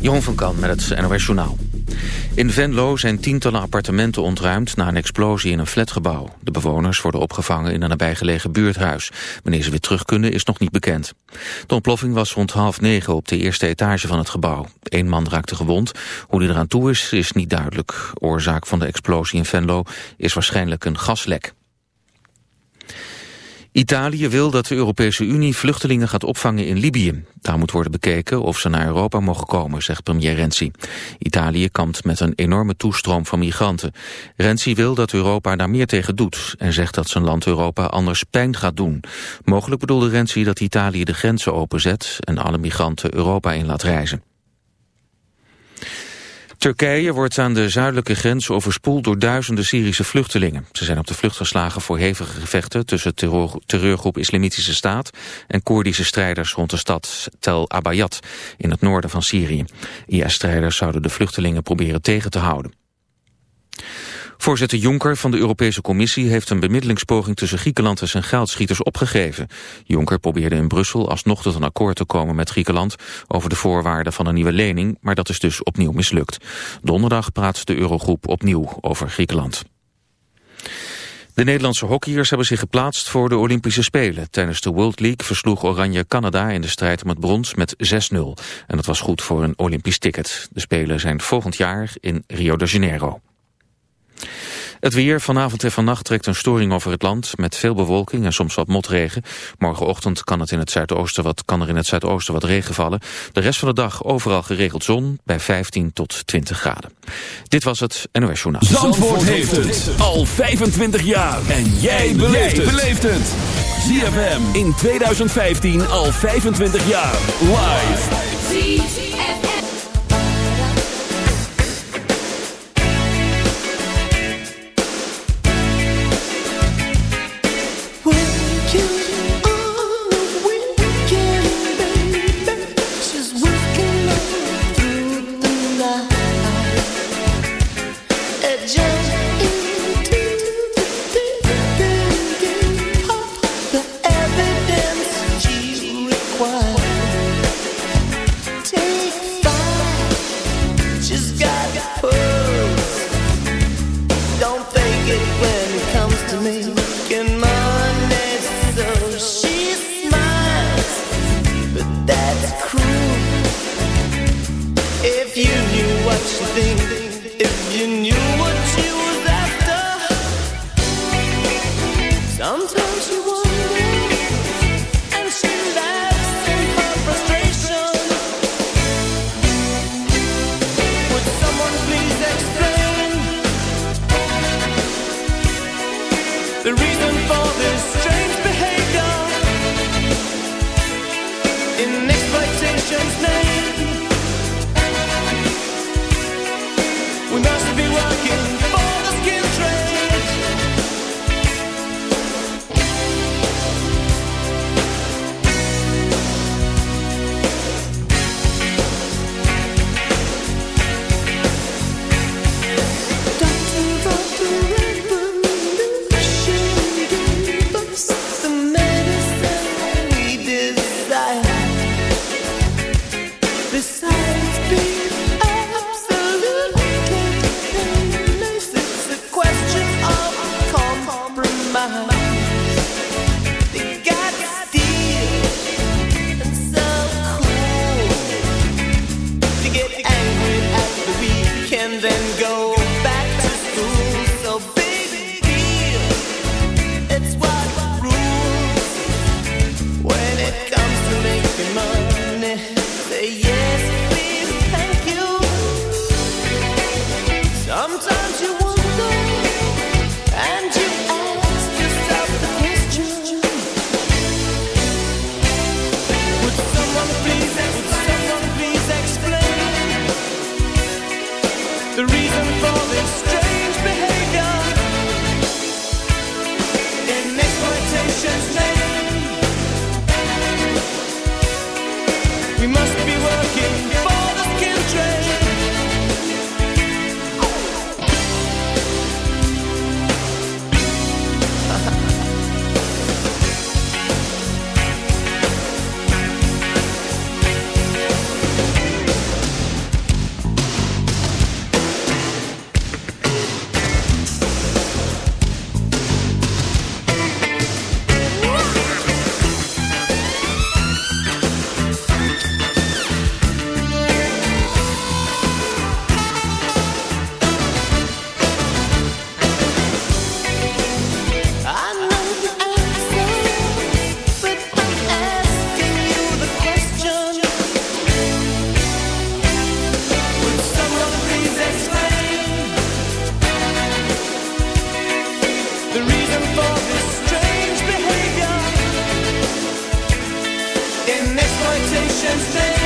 Jeroen van Kan met het NOS Journaal. In Venlo zijn tientallen appartementen ontruimd na een explosie in een flatgebouw. De bewoners worden opgevangen in een nabijgelegen buurthuis. Wanneer ze weer terug kunnen is nog niet bekend. De ontploffing was rond half negen op de eerste etage van het gebouw. Eén man raakte gewond. Hoe die eraan toe is, is niet duidelijk. Oorzaak van de explosie in Venlo is waarschijnlijk een gaslek. Italië wil dat de Europese Unie vluchtelingen gaat opvangen in Libië. Daar moet worden bekeken of ze naar Europa mogen komen, zegt premier Renzi. Italië kampt met een enorme toestroom van migranten. Renzi wil dat Europa daar meer tegen doet... en zegt dat zijn land Europa anders pijn gaat doen. Mogelijk bedoelde Renzi dat Italië de grenzen openzet... en alle migranten Europa in laat reizen. Turkije wordt aan de zuidelijke grens overspoeld door duizenden Syrische vluchtelingen. Ze zijn op de vlucht geslagen voor hevige gevechten tussen terreur, terreurgroep Islamitische Staat en Koerdische strijders rond de stad Tel Abayat in het noorden van Syrië. IS-strijders zouden de vluchtelingen proberen tegen te houden. Voorzitter Juncker van de Europese Commissie heeft een bemiddelingspoging tussen Griekenland en zijn geldschieters opgegeven. Juncker probeerde in Brussel alsnog tot een akkoord te komen met Griekenland over de voorwaarden van een nieuwe lening, maar dat is dus opnieuw mislukt. Donderdag praat de Eurogroep opnieuw over Griekenland. De Nederlandse hockeyers hebben zich geplaatst voor de Olympische Spelen. Tijdens de World League versloeg Oranje Canada in de strijd om het brons met 6-0. En dat was goed voor een Olympisch ticket. De Spelen zijn volgend jaar in Rio de Janeiro. Het weer vanavond en vannacht trekt een storing over het land met veel bewolking en soms wat motregen. Morgenochtend kan, het in het zuidoosten wat, kan er in het zuidoosten wat regen vallen. De rest van de dag overal geregeld zon bij 15 tot 20 graden. Dit was het NOS Journaal. Zandvoort, heeft het al 25 jaar. En jij beleeft het. ZFM in 2015 al 25 jaar. Live. expectations.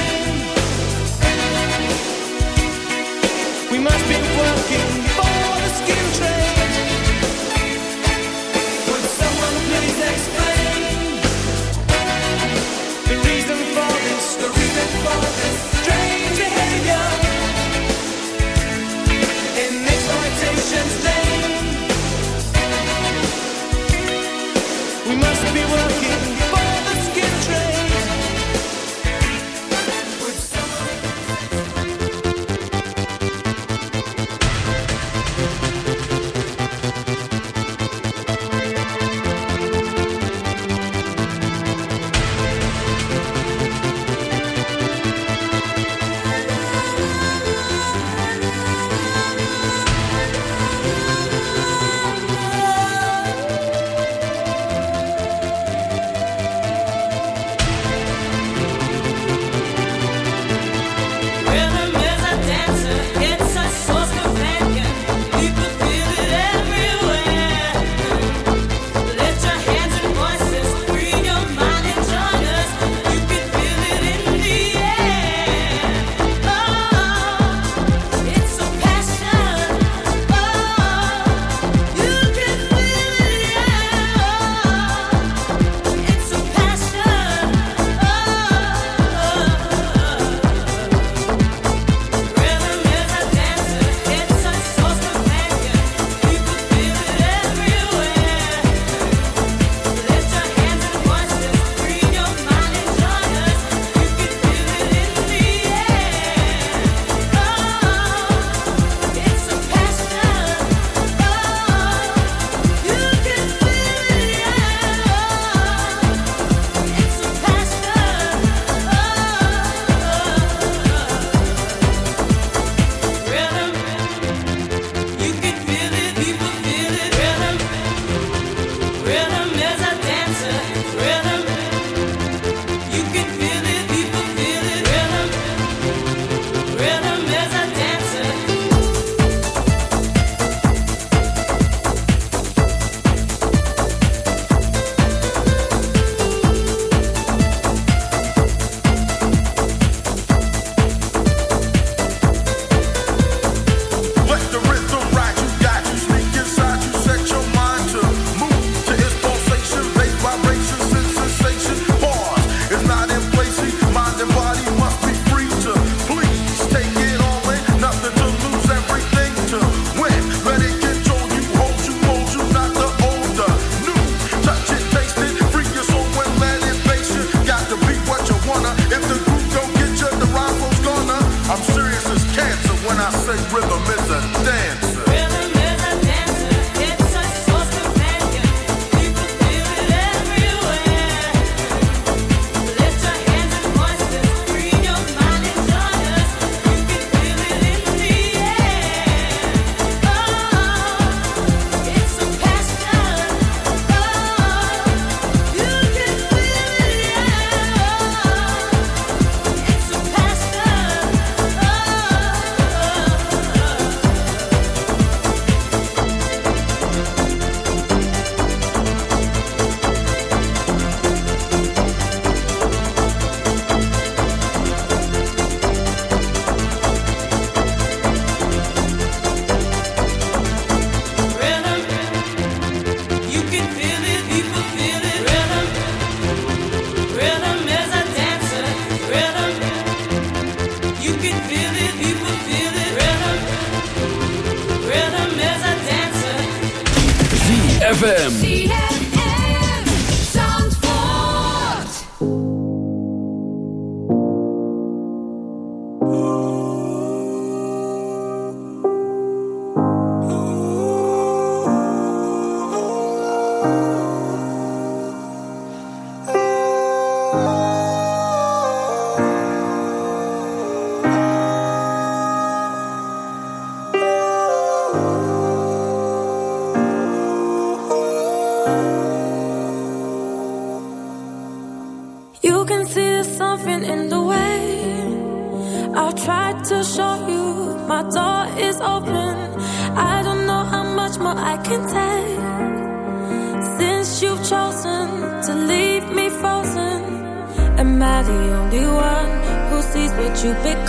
you big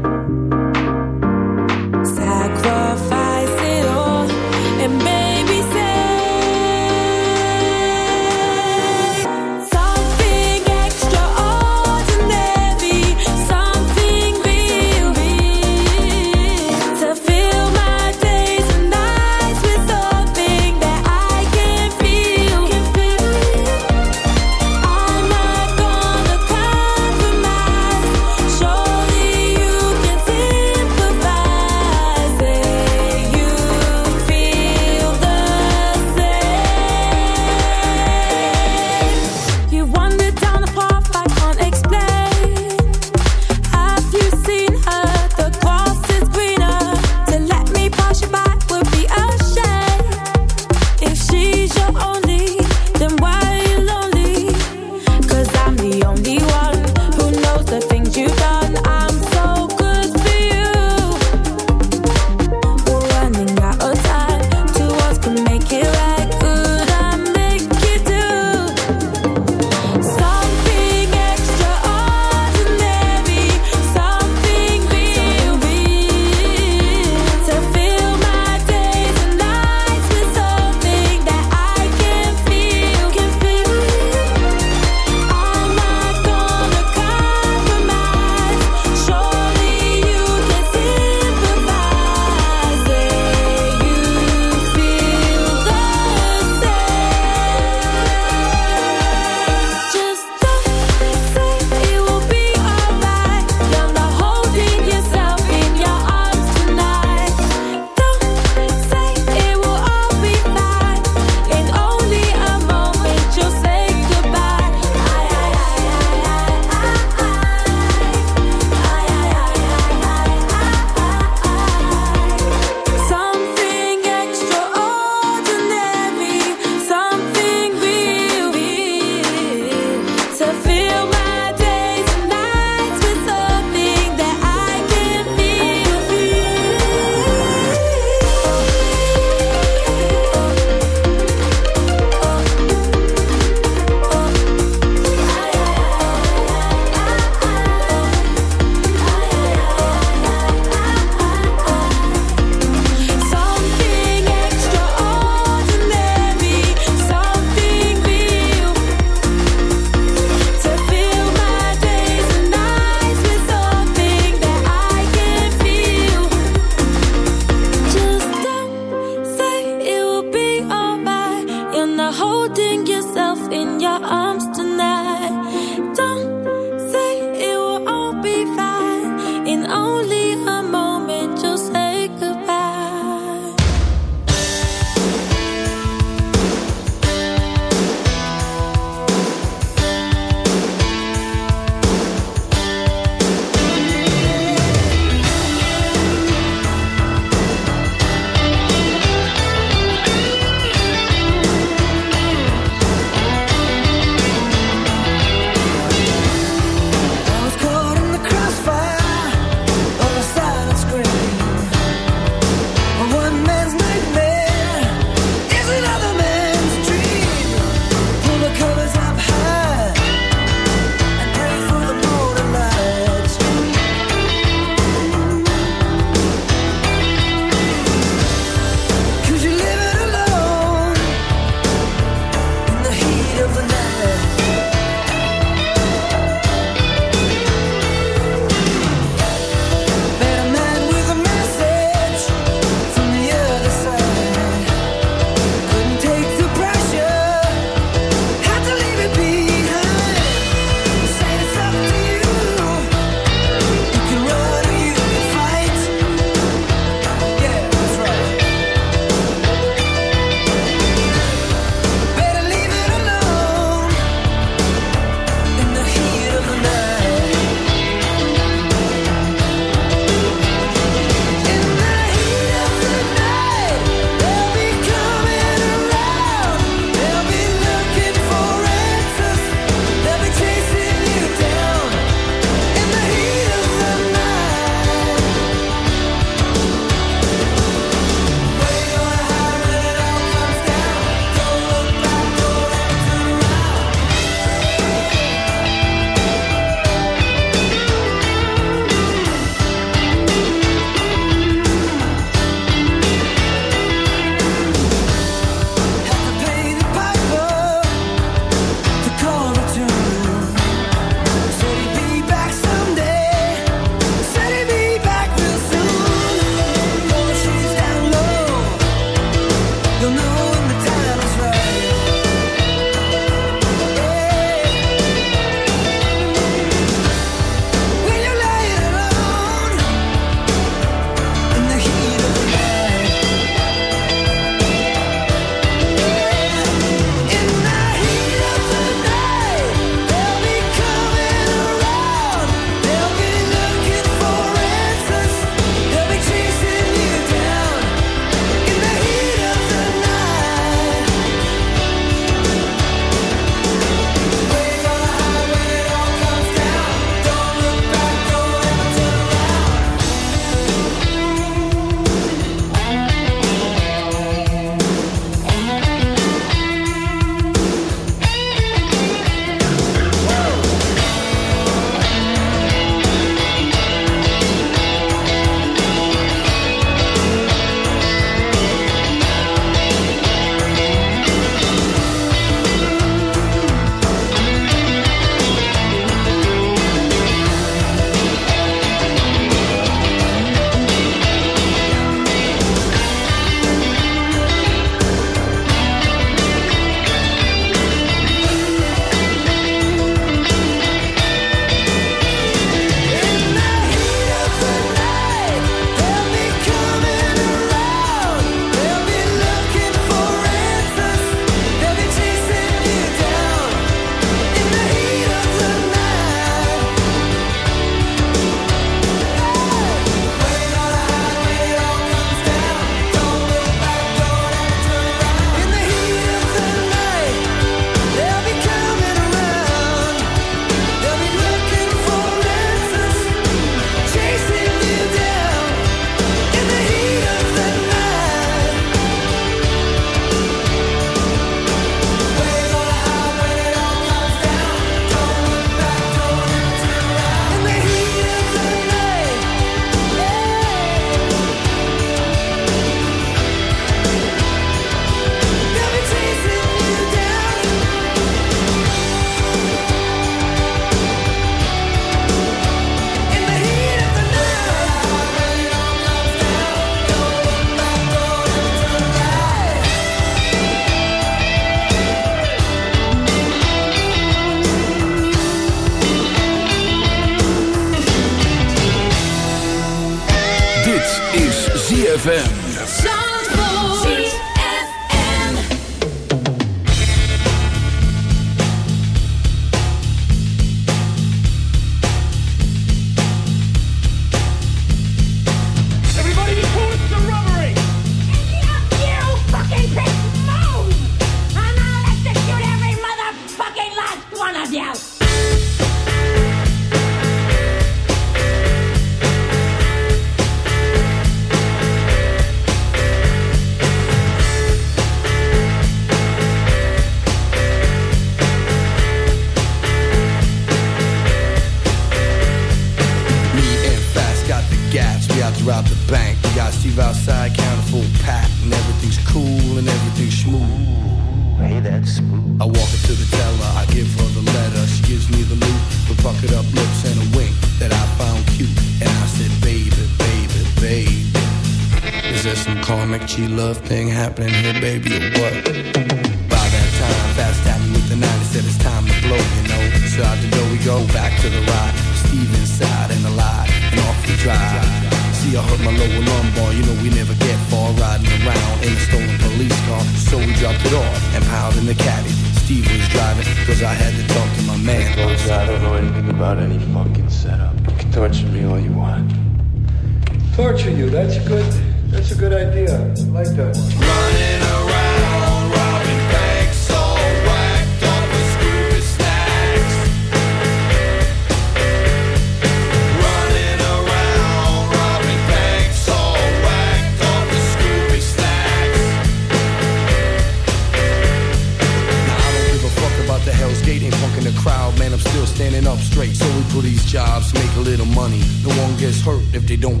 if they don't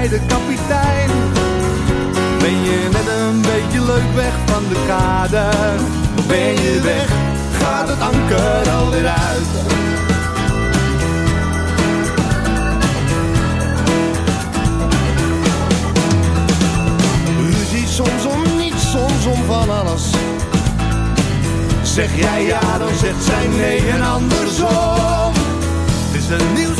Beide kapitein. Ben je net een beetje leuk weg van de kade? Ben je weg, gaat het anker alweer uit. ziet soms om niets, soms om van alles Zeg jij ja, dan zegt zij nee en andersom. Het is een nieuw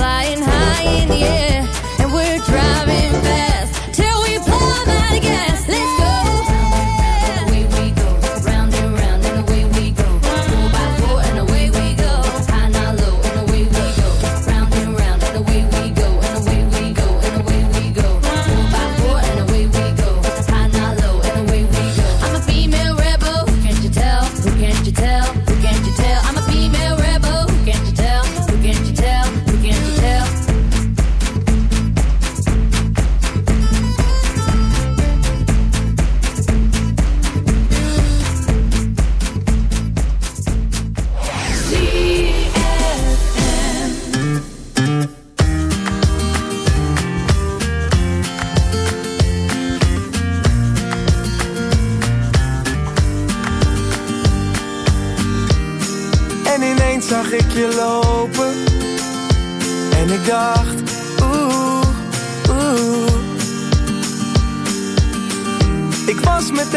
flying high in the air, and we're driving fast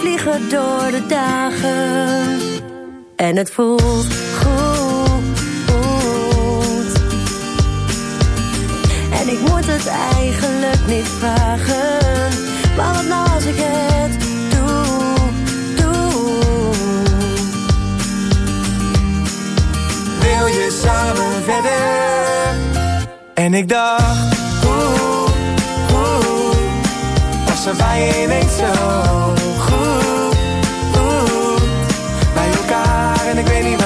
Vliegen door de dagen. En het voelt goed. En ik moet het eigenlijk niet vragen. Maar wat nou als ik het doe, doe. Wil je samen verder? En ik dacht, oeh, oeh. Was er bij je zo and a granny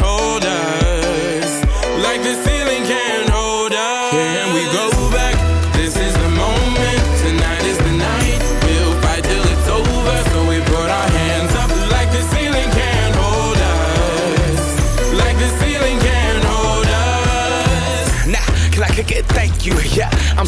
I'm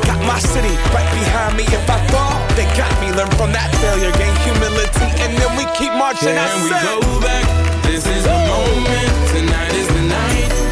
got my city right behind me. If I fall, they got me. Learn from that failure, gain humility, and then we keep marching. I Can we go back? This is the moment. Tonight is the night.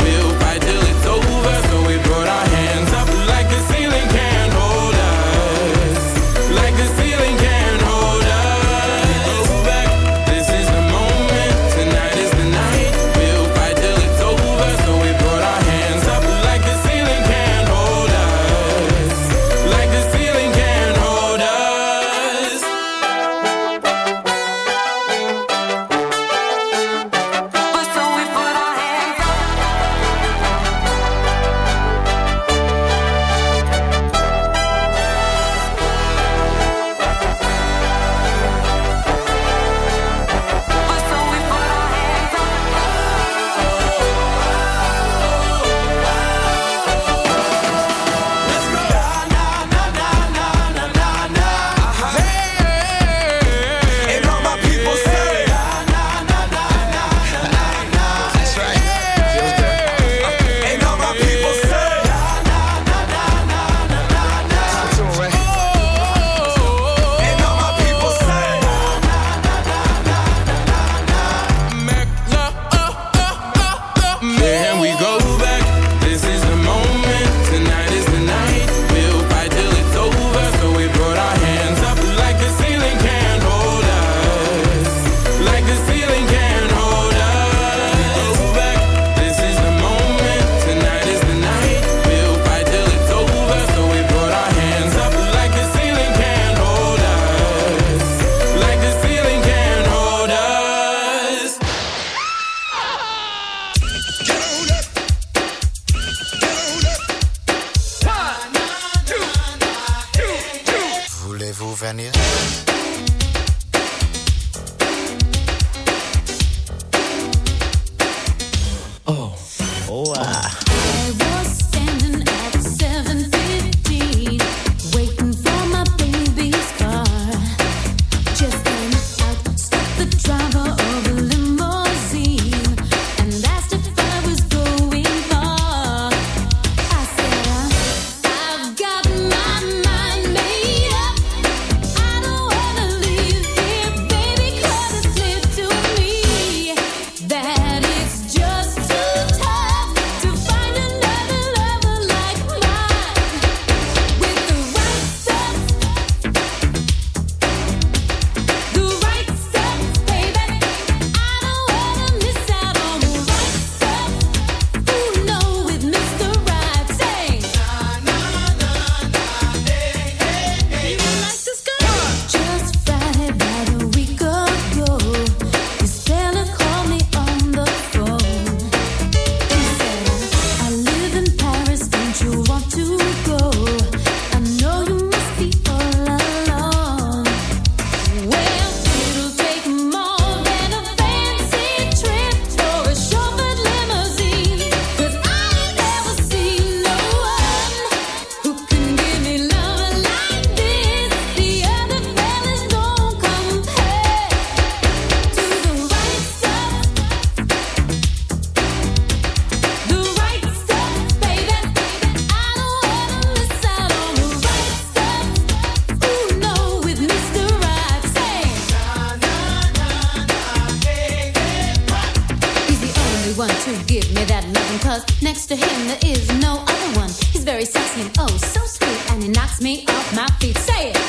Me off my feet. Say it.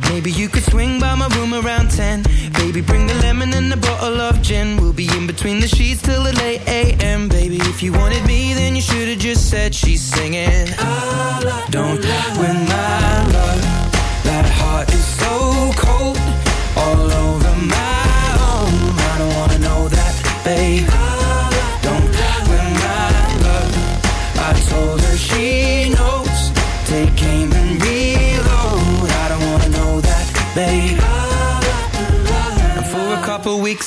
Maybe you could swing by my room around 10. Baby, bring the lemon and a bottle of gin. We'll be in between the sheets till the late AM. Baby, if you wanted me, then you should have just said she's singing. Don't win my love. That heart is so cold. All over my own. I don't wanna know that, babe.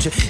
soldier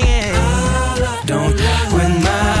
Don't win my